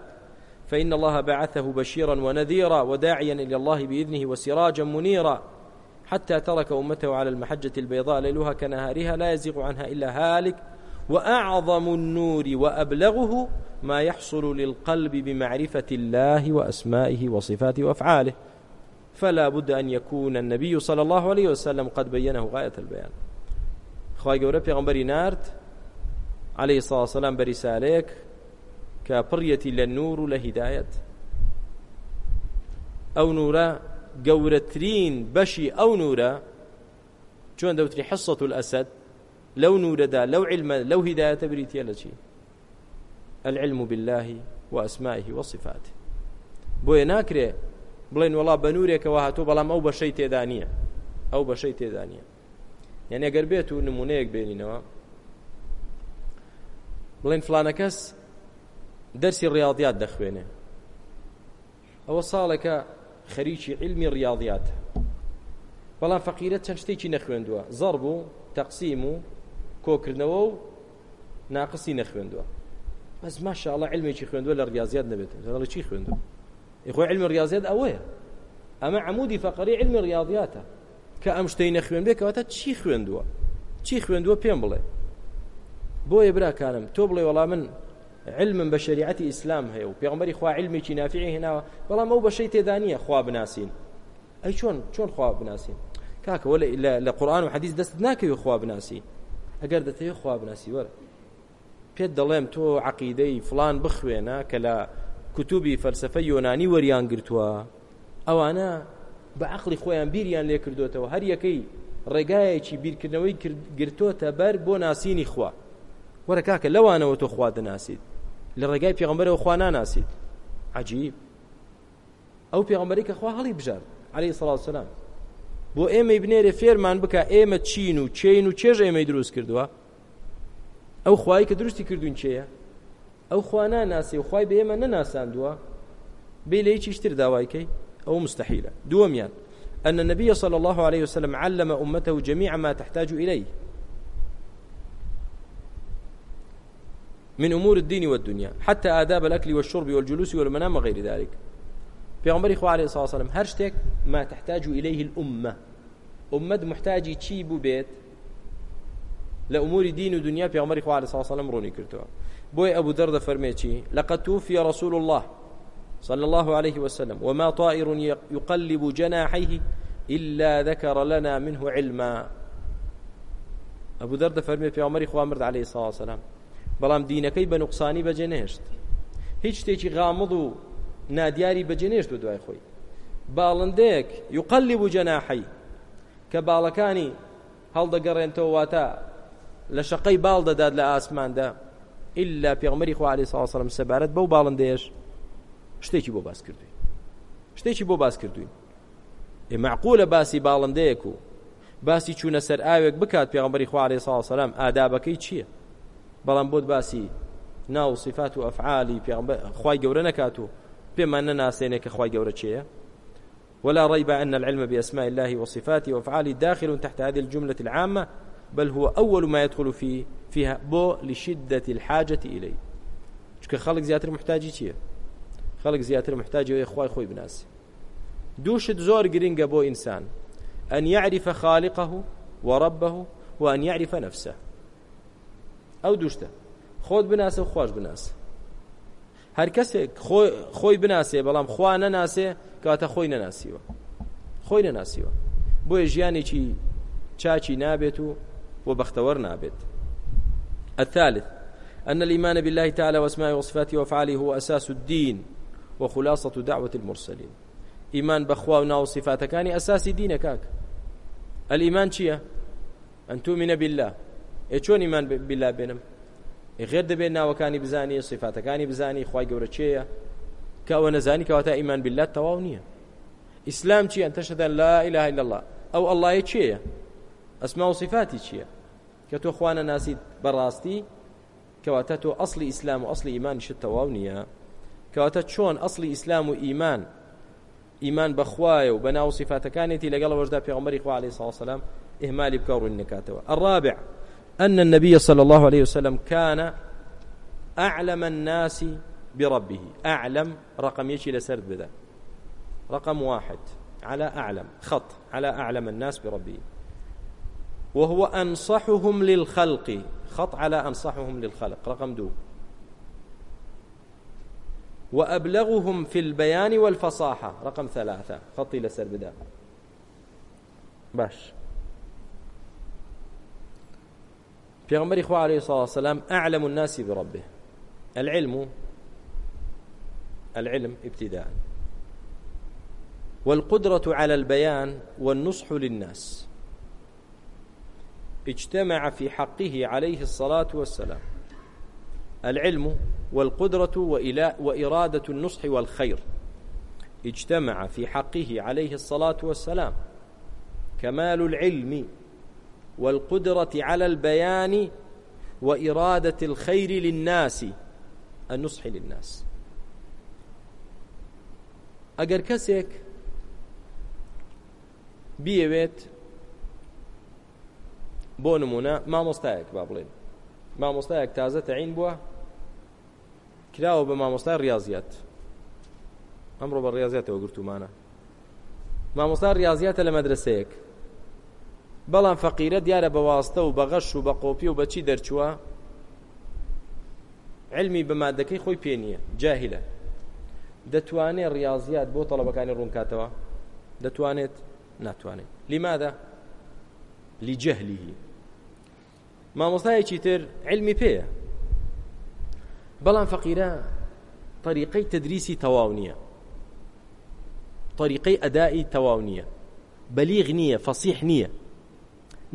فإن الله بعثه بشيرا ونذيرا وداعيا إلى الله بإذنه وسراجا منيرا حتى ترك أمته على المحجة البيضاء ليلها كنهارها لا يزيغ عنها إلا هالك وأعظم النور وأبلغه ما يحصل للقلب بمعرفة الله وأسمائه وصفاته وأفعاله فلا بد أن يكون النبي صلى الله عليه وسلم قد بينه غاية البيان خی گەورە پێغمبەری نرد عليه ساسەلام بەری سالەیەک کە پڕەتی لە نور و لە هیدایەت ئەو نورە گەورەترین بەشی ئەو نورە چۆن دەوتری حسەت و الأسد لەو نورەدا لەو علمە لەو هیدایەتە بریتە لە چی العلم بالله وأسمائه وصفاته بۆیە ناکرێ بڵێن وڵا بە نورێکەوە هاتوو بەڵام ئەو بەشەی تێدا نییە ئەو بەشەی تێدا نییە یعنی ئەگەر بێت و نمونەیەک بێنینەوە بڵێن فلانە کەس دەرسی ڕیاضیات دەخوێنێ ئەوە ساڵێکە خەریکی علمی ڕیاضیات بەڵام فەقیرە چەند شتێکی نەخوێندووە زەڕ بوو تەقسیم و کۆکردنەوە و ناقسی نەخوێندووە بەس ماشاءڵە علمێکی خوێندووە لە ڕیاضیات نەبێت دەڵی چی خوێندو خۆی علم ڕیاضیات ئەوەیە ئەمە عمودی فەقەری علم ڕیاضیاتە کە ئەم شتەی نەخوێن بێکەوەتە چی خوێندووە چی خوێندووە پێم بڵێ بۆیە براکانم تۆ بڵێ وەڵام من علم بە شریعەتی ئیسلام هەیە و پێغمبەری خوا علمێکی نافعی هێناوە بەڵام ئەو بەشەی تێدا نییە خوا بناسین ئەی چۆن چۆن خوا بناسین کاکەوە لە قورآن و حەدیث دەست ناکەوێ خوا بناسی ئەگەر دەتەوێت خوا بناسی وەرە پێت دەڵێم تۆ عقیدەی فلان بخوێنە کە لە کتوبی فەلسفە یۆنانی وەریان گرتووە ئەوانە بە عقلی خۆیان بیریان لێ کردوتەوە هەر یەکەی ڕێگایەکی بیرکردنەوەی گرتۆتە بەر بۆ ناسینی خوا وەرە کاکە لەوانەوە تۆ خوا دەناسیت لە ڕێگای پێغمبەرەوە خوا ناناسیت عجیب ئەو پێغمبەری کە خوا هەڵی بژار عليه سڵاو سلام بۆ ئێمە بنێرێ فێرمان بکە ئێمە چین و چین و چێژ ئێمەی دروست کردووە ئەو خوای کە دروستی کردوون چێە ئەو خوا ناناسی و خوای بە ئێمە نەناساندووە بێ لە هیچ شتر داوایکەی أو مستحيلة دوميان أن النبي صلى الله عليه وسلم علم أمته جميع ما تحتاج إليه من أمور الدين والدنيا حتى آداب الأكل والشرب والجلوس والمنام وغير ذلك في عمر إخوة عليه الصلاة والسلام هرشتك ما تحتاج إليه الأمة أمة محتاجي تشيبو بيت لأمور دين ودنيا في عمر إخوة عليه الصلاة والسلام روني كرتوا بوي أبو درد فرميتي لقد توفي رسول الله صلى الله عليه وسلم وما طائر يقلب جناحيه إلا ذكر لنا منه علما أبو درد فرمي في عمر إخوان مرد عليه الصلاة والسلام بلام دينكي بنقصاني بجنشت هیچ شتێکی غامض و نادیاری بەجێنێشت و دوای خۆی باڵندێک یقلب و جەناحی کە باڵەکانی هەڵدەگەڕێنتەوە واتە لە شقەی باڵ دەدات لە ئاسماندا ئللا پێغمەری خو عليه ساوسلم سەبارەت بەو باڵندێش شتێکی بۆ باس کردوین شتێکی بۆ باس کردوین معقولە باسی باڵندەیەک و باسی چوونە سەر ئاوێک بکات پێغمبەری خوارێ ساڵسەلام ئادابەکەی چییە بەڵام بۆت باسی ناو صفات و ئەفعالی خی گەورە نەکات و پێمان نەناسێنێک کە خی گەورە چیە ولا ريب أن العلم بأسماء الله وصفاته وأفعاله داخل تحت هذه الجملة العامة بل هو أول ما يدخل فيه فيها بو لشدة الحاجة إليه شكا خلق زياتر محتاجي تيه خەڵک زیاتر محتاجەوەی خی خۆی بناسی دووشت زۆر گرنگە بۆ ئینسان ئەن یعریفە خاالقه وەڕبه وان یعریفە نفسە ئەو دوشتە خۆت بناسە و خۆش بناسە هەر کەسێک خۆی بناسێ بەڵام خوا نەناسێ کاتە خۆی نەناسیوە خۆی نەناسیوە بۆیە ژیانێکی چاچی نابێت و بۆ بەختەوەەر نابێت ئەتالت أن الإيمان بالله تعالى واسمائه وصفاته وأفعاله هو أساس الدين وخلاصة دعوة المرسلين إيمان بخوا وناو صفاتكان أساسي دينكاك الإيمان چيە؟ أن تؤمن بالله إيه چۆن إيمان بالله بينم إيه غير دەبێت ناوەکانی بزانی صفاتەکانی بزانی خی گەورە چێە کەوە نەزانی کەواتە ئیمان بالله تەواو نییە ئیسلام چی أن تشهد لا إله إلا الله أو الله چێە أسماء و صفاتی چییە کە تۆ خوانە ناسیت بەڕاستی کەواتە تۆ ئەسلی ئیسلام و ئەسلی ئیمانیشت تەواو نییە کەواتە چۆن ئەسلی ئیسلام و ئیمان ئیمان بەخوایە و بە ناو صفاتەکانێتی لەگەڵ وەشدا پێغمبەری خوا عليه الصلاة والسلام إهمالي بكور نكاتوا الرابع أن النبي صلى الله عليه وسلم كان أعلم الناس بربه أعلم رقم يشي لسرد بذا رقم واحد على أعلم خط على أعلم الناس بربه وهو أنصحهم للخلق خط على أنصحهم للخلق رقم دو وأبلغهم في البيان والفصاحة رقم ثلاثة خطي لسر بدا باش پیغمبر خو عليه الصلاة والسلام أعلم الناس بربه العلم العلم ابتداء والقدرة على البيان والنصح للناس اجتمع في حقه عليه الصلاة والسلام العلم والقدرة وإرادة النصح والخير اجتمع في حقه عليه الصلاة والسلام كمال العلم والقدرة على البيان وإرادة الخير للناس النصح للناس ئەگەر کەسێک بیەوێت بۆ نمونە مامۆستایەك با بڵێن مامۆستایەک تازە تەعین بووە کراوە بە مامۆستای ریاضیات ئەمڕۆ بە ڕاضیاتەوە گرتومانە مامۆستا ریاضیاتە لە مەدرسەیەک بەڵام فەقیرە دیارە بە واستە و بەغەش و بە قۆپی و بەچی دەرچووە علمی بە مادەکەی خۆی پێ نییە جاهلە دەتوانێت ریاضیات بۆ تەڵەبەکانی ڕوونکاتەوە دەتوانێت ناتوانێت لماذا لجهله مامۆستایەکی تر علمی پێیە بەڵام فەقیرە طریقەی تدریسی تەواو نییە طریقەی ئەدایی تەواو نییە بەلیغ نییە فەسیح نییە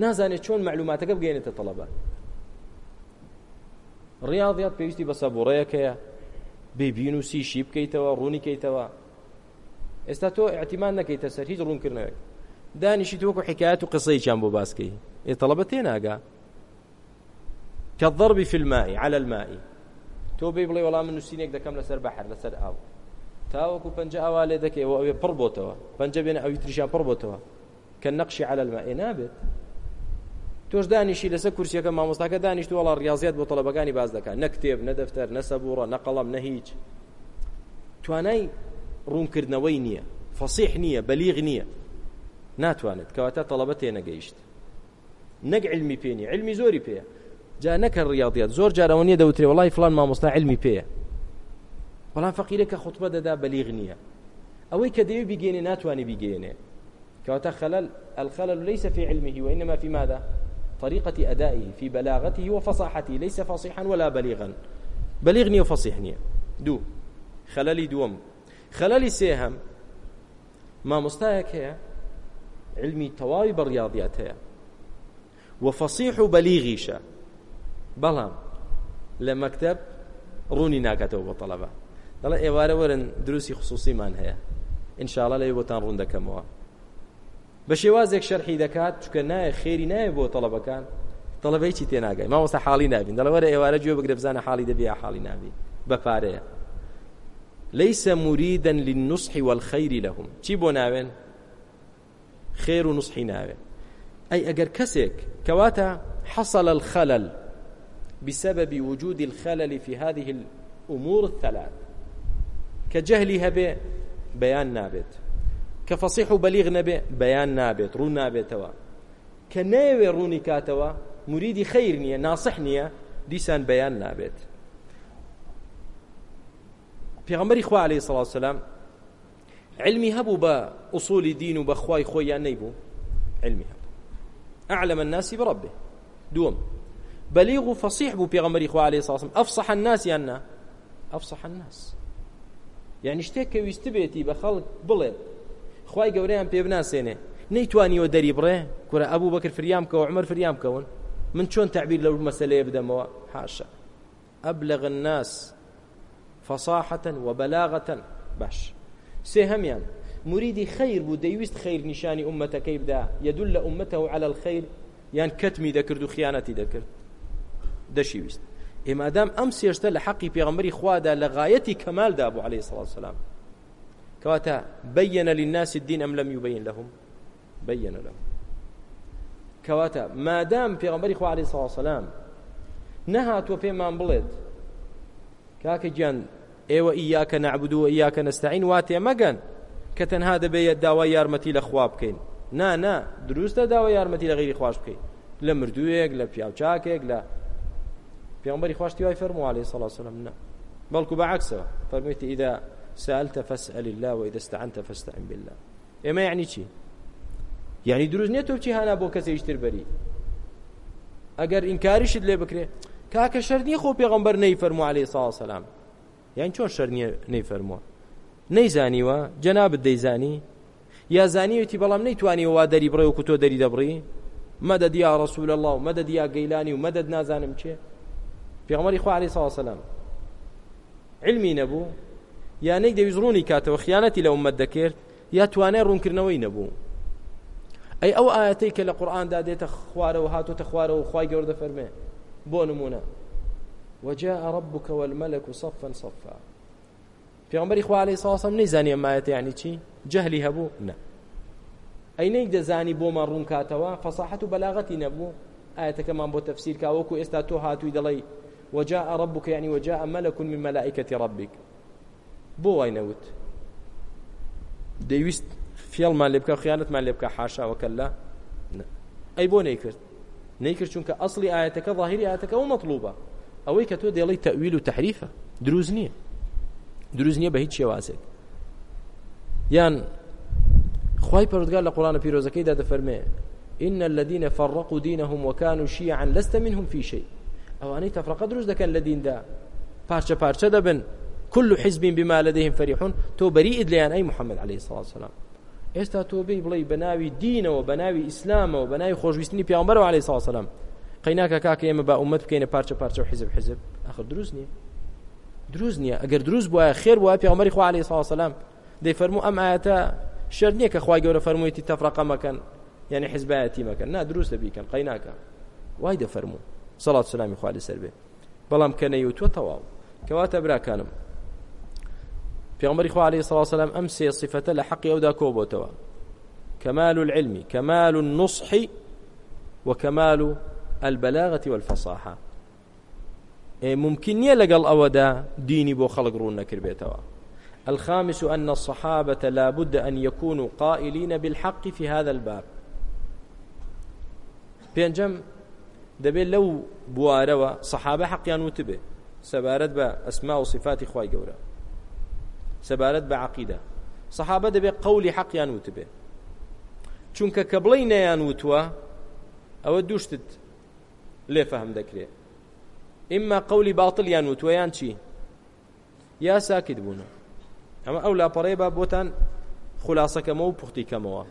نازانێت چۆن معلوماتەکە بگەێنێتە تەڵەبە ڕیاضیات پێویستی بە سەبوڕەیەکەیە بێبین و سیشی بکەیتەوە ڕوونی کەیتەوە ئێستا تۆ احتیمان نەکەیتە سەر هیچ ڕوونکردنەوەک دانیشی تۆکو حکایەت و قسەی چیان بۆ باسکەی ئێ تەڵەبە تێناگە كالضرب في الماء على الماء تۆ بێ بڵێ وەڵام من نووسینێک دەکەم لەسەر بەحر لەسەر ئاو تاوەکو پەنج ئاوا لێ دەکەیەوە ئەوێ پڕ بۆتەوە پەنج بێنە ئەوی تریشان پڕ بۆتەوە کە نەقشی على الماء نابێت تۆش دانیشی لەسەر کورسیەکە مامۆستاکە دانیشت وڵا ڕاضیات بۆ تەلەبەکانی باز دەکە نە کتێب نە دەفتەر نە سەبوڕە نە قەڵەم نە هیچ توانای ڕوونکردنەوەی نییە فەسیح نییە بەلیغ نییە ناتوانێت کەواتە تەڵەبەت تێنەگەیشت نەک علمی پێنی علمی زۆری پێەیە جا نەکە ڕیاضیات زۆر جارەوە نیە دەوترێ وڵی فلان مامۆستا علمی پێەیە بەڵام فەقیرەکە خوتبە دەدا بەلیغ نییە ئەوەی کە دەوێ بیگەێنێ ناتوانانی بیگەێنێ کەواتە خەلل الخلل ليس في علمه وإنما في ماذا طريقة أدائه في بلاغته وفصاحته ليس فصيحا ولا بليغا بليغني وفصيحني دو خللي دوم خللي سيهم ما مستاهك هي علمي تواوي برياضيات هي وفصيح بليغيشة بەڵام لە مەکتب ڕوونی ناکاتەوە بۆ تەڵەبە دەڵێ ئێوارە وەرن دروستی خصوصیمان هەیە ئینشاالله لەوێ بۆتان ڕوون دەکەمەوە بە شێوازێک شەرحی دەکات چکە نایە خێری نایە بۆ تەڵەبەکان تەڵەبەی چی تێناگەی ماوەستا حاڵی نابین دەڵەوەرە ئێوارە جوێ بگرە بزانە حاڵی دەبێ حاڵی نابی بە پارەیە ليس مريدا للنصح والخير لهم چی بۆ ناوێن خير و نصحی ناوێن ئەی ئەگەر کەسێک کەواتە حصل الخلل بسبب وجود الخلل في هذه الأمور الثلاث كجهلها به بيان نابت كفصيح بليغ نبي بيان نابت رون نابتوا كناوي روني كاتوا مريدي خير نية ناصح نية ديسان بيان نابت پێغەمبەری خوا عليه سڵ سلام علمی هەبوو بە ئووسڵی دین و بەخوای خۆیان نەیبوو علمی هەبوو ئەعلمە الناسی بڕبێ دووەم بليغ وفصيح بو بيغمبري خو عليه الصلاه والسلام افصح الناس يانا افصح الناس يعني شتێک کە ویست بێتی بە خەڵک بڵێت خی گەورەیان پێ بناسێنێ نەیتوانیوە دەری بڕێ کورە ئەبوو بەکرد فریام کەەوە عمر فریام کەون من چۆن تعبیر لەور مەسلەیە بدەمەوە حاشە ئەبلغ الناس فصاحة وبلاغة باش سێ هەمیان مريدي خير بوو دەیویست خير نیشانی ئومەتەکەی بدا يدل أمته على الخير یان يعني کەتمی دەکرد و خیانەتی دەکرد دەشیویست ئێمادام ئەم سێشتە لە حەقی پێغمبەری خوادا لە غایەتی کەمالدا بوو عليه الصلاة والسلام كواتا بين للناس الدين أم لم يبين لهم بين لهم كواتا ما دام في غمبري خواه عليه الصلاة والسلام نهات وفي ما بلد كاك جان ايوه إياك نعبد وإياك نستعين واتي مقان كتن هذا بي الدعوة يارمتي لخواب كين نا نا دروس دعوة يارمتي لغير خواش بكين لمردوك لبياوشاكك لبياوشاكك پیامبری خواستی وای فرمو علیه الصلاة والسلام نه بلکو بعکسه فرمیت اذا سألت فاسأل الله وإذا استعنت فاستعن بالله إما يعني چی يعني دروز نییە تۆ بچی هانا بۆ کەسێ هیچتر بەری ئەگەر ئینکاریشت لێ بکرێ کاکە شەر نییە خۆ پێغەمبەر نەی فەرمو عليه ساڵ سەسلام یان چۆن شەر نەی فەرمووە نەیزانیوە جەنابت دەیزانی یا زانیوتی بەڵام نەیتوانی وا دەری بڕێ وکو تۆ دەری دەبڕی مەدە دیا ڕسوول الله و مەدە دیا گەیلانی و مەدەد نازانم چێ پێغمەری خوا عليه سلام علمی نەبوو یانەی دەویست ڕوونی کاتەوە خیانەتی لە ئومەت دەکرد یا توانای ڕوونکردنەوەی نەبوو ئەی ئەو ئاەتەی کە لە قورآاندا دێتە خوارەوە هاتوتە خوارەوە خی گەور دەفەرمێ بۆ نمونە وەجا ربك والملك صفا صفا پێغمبەری خوا عليه ساسم نەیزانانی ئەمایەت یعنی چی جەهلی هەبوو نە ئەینەی دەزانی بۆمان ڕوون کاتەوە فەساحت و بەلاغەتی نەبوو ئاەتەکەمان بۆ تەفسیرکە وەکو ئێستا تۆ هاتووی دەڵی وجاء ربك يعني وجاء ملك من ملائكة ربك بو وينوت دەیویست فێڵمان لێ بکە خیانەتمان لێ بکە حاشاوەکە لە ئەی بۆ نەیکرد نەیکرد چونکە ئەسلی ئاەتەکە ظاهری ئاەتەکە و مەطلوبە ئەوەی کە تۆ دێڵی تەویل و تحریفە دروست نییە دروست نییە بە هیچ شێوازێک یان خی پەرودگار لە قوڵانە پیرۆزەکەیدا دەفەرمێ إن الذين فرقوا دينهم وكانوا شيعا لست منهم في شيء ئەوانەی تەفرەقە دروست دەکەن لە دیندا پارچە پارچە دەبن كل حزب بما لديهم فرحون تو بريء ليان أي محمد عليه الصلاة والسلام ئێستا تۆ بی بڵێ بەناوی دینەوە بەناوی ئیسلامەوە بەناوی خۆشویستنی پیامبەرەوە عليه ساسەلام قەیناکە کاکە ئێمە با عومەت بکەینە پارچە پارچە و حیزب حیزب ئەخر دروست نییە دروست نییە ئەگەر دروست بووە خێر وە پیامەری خوا عليه ساسەلام دەیفەرمو ئەم ئاەتە شەر نییە کە خوای گەورە فەرموویەتی تەفرەقە مەکەن یعنی حزبایەتی مەکەن نا دروست دەبیکەن قەیناکە وای دەفەرموو سەڵات سلامی خوالی سەر بێ بەڵام کە نەیوتوە تەواو کەواتە براکانم پێغمبەری خوا عليه الصلاة والسلام ئەم سێ صفەتە لە حەقی ئەودا کۆبۆتەوە كمال العلم كمال النصح وكمال البلاغة والفصاحة ممكن نییە لەگەڵ ئەوەدا ديني بۆ خەڵک ڕوون نەکردێتەوە الخامس أن الصحابة لا بد أن يكونوا قائلين بالحق في هذا الباب بينجم دەبێت لەو بوارەوە سەحابە حەقیان وتبێ سەبارەت بە ئەسما و صفاتی خی گەورە سەبارەت بە عقیدا سەحابە دەبێت قولی حەقیان وتبێ چونکە کە بڵی نەیان وتووە ئەوە دووشتت لێ فەهم دەکرێت ئیمما قولی باڵتلیان وتوەیان چی یا ساکت بوون ئەمە ئەو لاپەڕێ با بۆتان خلاصەکەمەوە و پوختیکەمەوە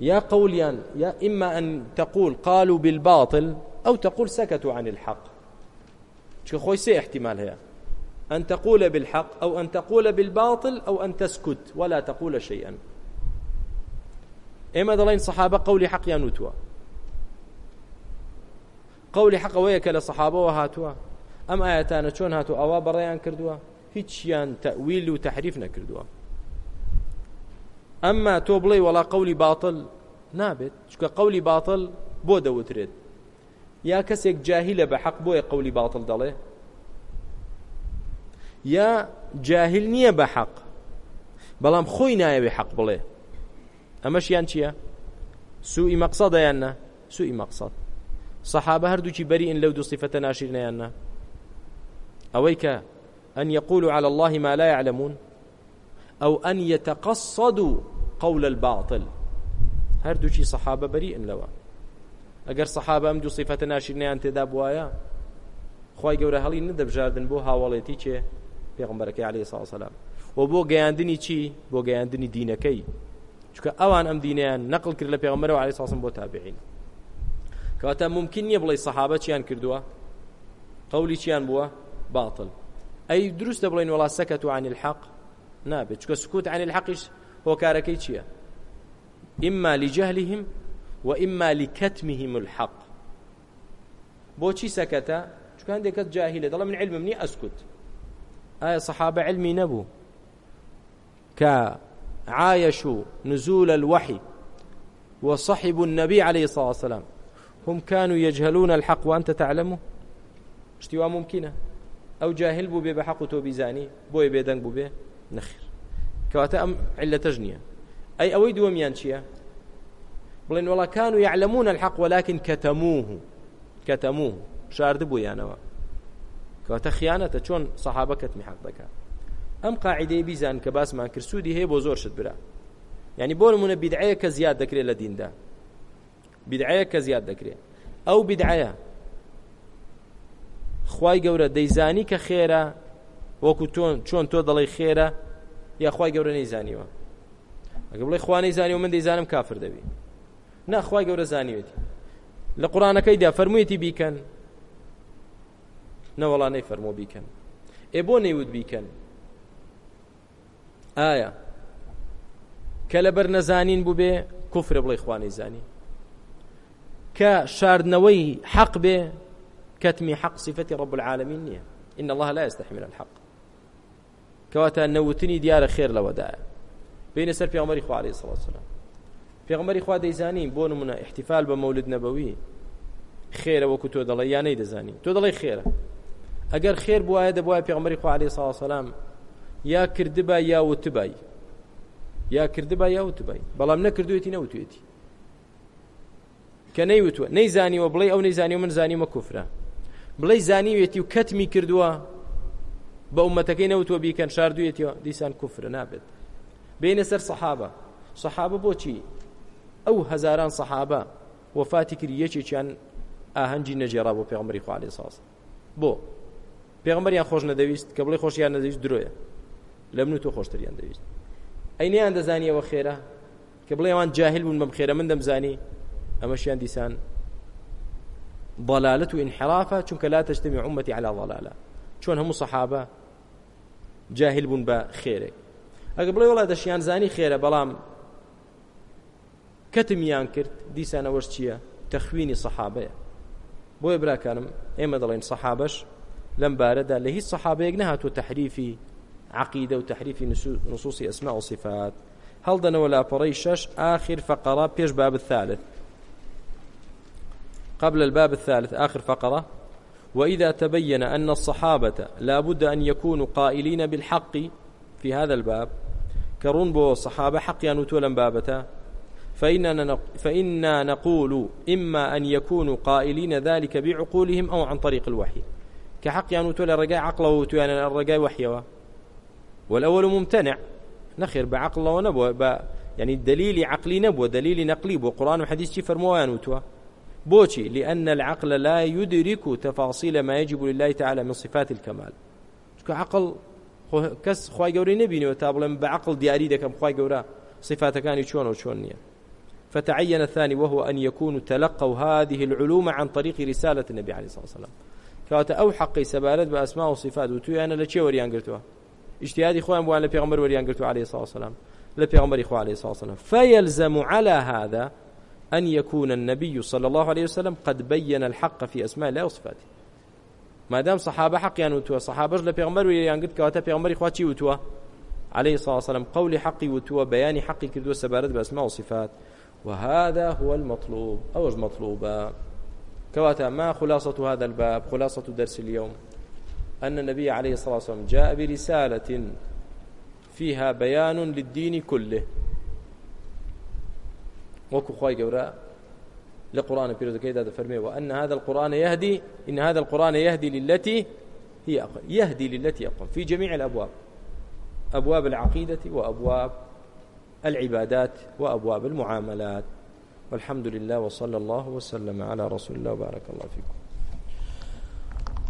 يا قوليان يا إما أن تقول قالوا بالباطل أو تقول سكتوا عن الحق شو خوي سي احتمال هي أن تقول بالحق أو أن تقول بالباطل أو أن تسكت ولا تقول شيئا إما دلين صحابة قولي حق يانوتوا قولي حق ويك لصحابة وهاتوا أم آياتان شون هاتوا أوا بريان كردوا هيتشيان تأويل وتحريف نكردوا ئەمما تۆ بڵێ وڵا قولی باتڵ نابێت چکە قولی باتڵ بۆ دەوترێت یا کەسێک جاهیلە بە حەق بۆیە قولی باتڵ دەڵێ یا جاهل نییە بە حەق بەڵام خۆی نایەوێ حەق بڵێ ئەمەش یان چییە سوئی مەقسەدەیان نە سوئی مەقسەد سەحابە هەردووکی بەریئن لەو دوو صفەتە ناشیرنیان نە ئەوەی کە ئەن يقولوا على الله ما لا يعلمون أو أن يتقصدوا قول الباطل هەردووکی سەحابە بەریئن لەوە ئەگەر سەحابە ئەم دوو سیفەتە ناشرینیان تێدا بواە خی گەورە هەڵی نەدەبژاردن بۆ هاوڵێتی چێ پێغمبەرەکە عليه ساسەسلام و بۆ گەیاندنی چی بۆ گەیاندنی دینەکەی چکە ئەوان ئەم دینیان نەقل کرد لە پێغمبەرەوە علی ساسم بۆ تابعین کەواتە ممکن نییە بڵێ سەحابە چیان کردووە قولی چیان بووە باطل ئەی دروستە بڵێن وڵا سەکەت و عن الحق نابێت چکە سکوت عن الحقیش هۆکارەکەی چییە؟ ئیمما لیجهلیهم و ئیمما لیکەتمیهم الحەق بۆچی سەکەتە چکان دێکت جاهیلە دەڵە من علمم نی ئەسکوت ئایا سەحابە علمی نەبوو کە عايشوا نزول الوحي وصحبوا النبي عليه الصلاة والسلام هم كانوا يجهلون الحق وأنت تعلمه اشتوا ممكنة ئەو جاهل بوو بێ بە حەق و تۆ بیزانی بۆیە بێدەنگ بوو بێ نەخیر کەواتە ئەم علەتەژ نییە ئەی ئەوەی دووەمیان چییە بڵێن وڵا کان و یعلمون الحق ولكن كتموه كتموه شارد بوویانەوە کەواتە خیانەتە چۆن سەحابەکەت میحق دەکات ئەم قاعدەی بیزان کە باسمان کرد سوودی هەیە بۆ زۆر شت برا یعنی بۆ نمونە بیدعەیە کە زیاد دەکرێت لە دیندا بیدعەیە کە زیاد دەکرێت ئەو بیدعەیە خوای گەورە دەیزانی کە خێرە وەکو تۆن چۆن تۆ دەڵی خێرە یاخوای گەورە نەیزانیوە ئەگە بڵێ خوانەی زانی و من دەیزانم کافر دەبی ناخوای گەورە زانیوێتی لە قورانەکەیدا فەرموویەتی بیکەن نەوەڵانەی فەرمۆ بیکەن ئێ بۆ نەیوت بیکەن ئایا کە لە بەر نەزانین بوو بێ کوفرە بڵێ خوانەی زانی کە شاردنەوەی حەق بێ كتم حق صفة رب العالمين إن الله لا يستحمل الحق کەواتە نەوتنی دیارە خێر لەوەدایە بینە سەر پیامەری خوارێ سەڵسلام پێغمەری خوا دەیزانین بۆ نمونە احتیفال بە مەولد نەبەوی خێرە وەکو تۆ دەڵی یانەی دەزانی تۆ دەڵی خێرە ئەگەر خێر بواە دەبواە پێغمەری خوارێ ساڵسەسلام یا کردبا یا وتبایی یا کردبا یا وتبایی بەڵام نەکردوێتی نەوتێتی کە نەیوتوە نەیزانیوە بڵێ ئەو نەیزانی و من زانیمە کوفرە بڵێ زانیوێتی و کەتمی کردووە بە عومەتەکەی نەوتوە بیکەن شاردویەتەوە دیسان کوفرە نابێت بینە سەر سەحابە سەحابە بۆچی ئەو هەزاران سەحابە وەفاتی کرد یەکێکیان ئاهەنگی نەجێرا بۆ پێغمەری خوالی ساز بۆ پێغمەریان خۆش نەدەویست کە بڵێ خۆشیان نەدەویست درۆیە لە من و تۆ خۆشتریان دەویست ئەینیان دەزانیەوە خێرە کە بڵێوان جاهل بوون بەم خێرە من دەمزانی ئەمەشیان دیسان ضلالت و انحرافە چونکە لا تجتمع عمەتی على ضلاله چۆن هەموو سەحابە جاهل بوون بە خێرێک ئەگە بڵێ وڵە دەشیان زانی خێرە بەڵام کەتمیان کرد دیسانەوەش چییە تەخوینی سەحابەیە بۆیە براکانم ئێمە دەڵێن سەحابەش لەم بارەدا لە هیچ سەحابەیەک نەهاتوە تحریفی عقیدە و تحریفی نصوصی ئەسما و صفات هەڵدەنەوە لاپەڕی شەش آخر فقرة پێش باب الثالث قبل الباب الثالث آخر فقرة وإذا تبين أن الصحابة لا بد أن يكونوا قائلين بالحق في هذا الباب كرون بو صحابة حقيا نتولم بابتا فإننا, فإنا نقول إما أن يكونوا قائلين ذلك بعقولهم أو عن طريق الوحي كحقيا نتولى الرقاء عقله وتوانا الرقاء وحيوا والأول ممتنع نخير بعقله ونبوة يعني دليل عقلي نبوة دليل نقلي بو قرآن وحديث فرموان وتوا بوشي لأن العقل لا يدرك تفاصيل ما يجب لله تعالى من صفات الكمال عقل کەس خی گەورەی نبینەوە تا بڵێم بە عقل دیاری دەکەم خی گەورە صفاتەکانی چۆن و چۆن نییە فتعين الثاني وهو أن يكون تلقوا هذه العلوم عن طريق رسالة النبي عليه الصلاة والسلام كوات أو حقي سبالت بأسماء وصفات وتوي أنا لشي وريان قلتوها اجتهادي خوان بوان لبيغمبر وريان قلتوها عليه الصلاة والسلام لبيغمبر إخوة عليه الصلاة والسلام فيلزم على هذا أن يكون النبي صلى الله عليه وسلم قد بين الحق في أسماء الله وصفاته ما دام صحابة حق ينوتوا صحابة لبيغمر ويانقد كواتا بيغمر خواتي وتوا عليه الصلاة والسلام قول حقي وتوا بيان حقي كردوا سبارد بأسماء وصفات وهذا هو المطلوب أوج مطلوبة كواتا ما خلاصة هذا الباب خلاصة درس اليوم أن النبي عليه الصلاة والسلام جاء برسالة فيها بيان للدين كله وەکو خی گەورە لە قورآە پیرۆزەکەیدا دەفەرمێەوە ئەن هذا القرآن يهدي إن هذا القرآن يهدي للتي هي أقوى يهدي للتي أقوى في جميع الأبواب أبواب العقيدة وأبواب العبادات وأبواب المعاملات والحمد لله وصلى الله وسلم على رسول الله وبارك الله فيكم